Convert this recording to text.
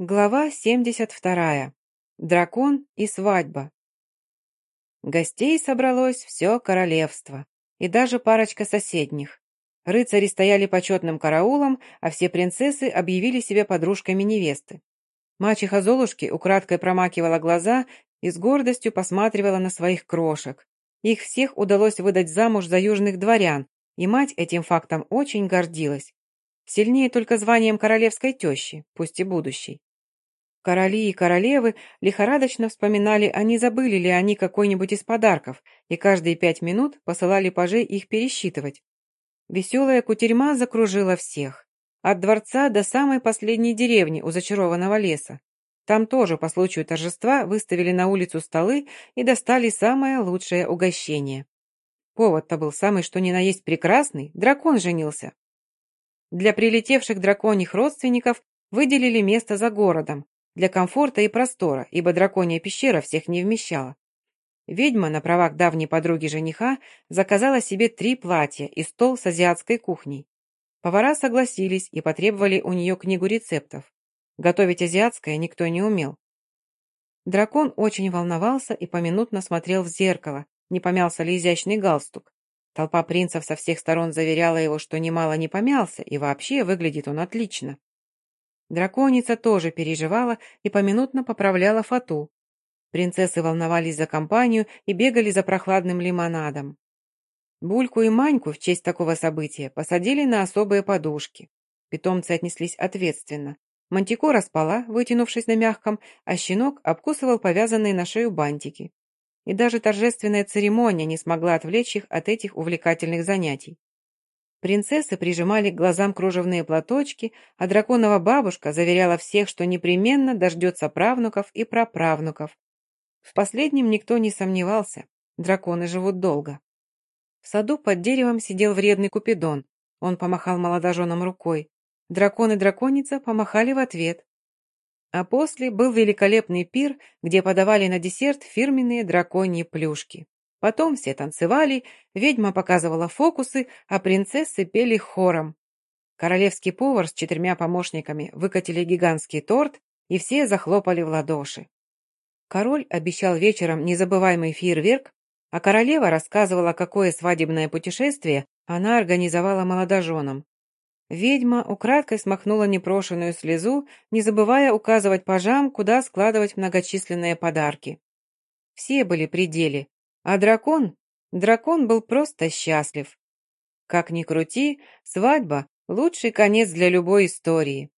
Глава 72. Дракон и свадьба. Гостей собралось все королевство, и даже парочка соседних. Рыцари стояли почетным караулом, а все принцессы объявили себя подружками невесты. Мачеха Золушки украдкой промакивала глаза и с гордостью посматривала на своих крошек. Их всех удалось выдать замуж за южных дворян, и мать этим фактом очень гордилась. Сильнее только званием королевской тещи, пусть и будущей. Короли и королевы лихорадочно вспоминали, а не забыли ли они какой-нибудь из подарков, и каждые пять минут посылали пажей их пересчитывать. Веселая кутерьма закружила всех. От дворца до самой последней деревни у зачарованного леса. Там тоже по случаю торжества выставили на улицу столы и достали самое лучшее угощение. Повод-то был самый что ни на есть прекрасный, дракон женился. Для прилетевших драконьих родственников выделили место за городом, для комфорта и простора, ибо драконья пещера всех не вмещала. Ведьма на правах давней подруги жениха заказала себе три платья и стол с азиатской кухней. Повара согласились и потребовали у нее книгу рецептов. Готовить азиатское никто не умел. Дракон очень волновался и поминутно смотрел в зеркало, не помялся ли изящный галстук. Толпа принцев со всех сторон заверяла его, что немало не помялся, и вообще выглядит он отлично. Драконица тоже переживала и поминутно поправляла фату. Принцессы волновались за компанию и бегали за прохладным лимонадом. Бульку и Маньку в честь такого события посадили на особые подушки. Питомцы отнеслись ответственно. Мантикора спала, вытянувшись на мягком, а щенок обкусывал повязанные на шею бантики. И даже торжественная церемония не смогла отвлечь их от этих увлекательных занятий. Принцессы прижимали к глазам кружевные платочки, а драконова бабушка заверяла всех, что непременно дождется правнуков и праправнуков. В последнем никто не сомневался. Драконы живут долго. В саду под деревом сидел вредный Купидон. Он помахал молодоженам рукой. Дракон и драконица помахали в ответ. А после был великолепный пир, где подавали на десерт фирменные драконьи плюшки. Потом все танцевали, ведьма показывала фокусы, а принцессы пели хором. Королевский повар с четырьмя помощниками выкатили гигантский торт, и все захлопали в ладоши. Король обещал вечером незабываемый фейерверк, а королева рассказывала, какое свадебное путешествие она организовала молодоженам. Ведьма украдкой смахнула непрошенную слезу, не забывая указывать пажам, куда складывать многочисленные подарки. Все были при деле, а дракон? Дракон был просто счастлив. Как ни крути, свадьба – лучший конец для любой истории.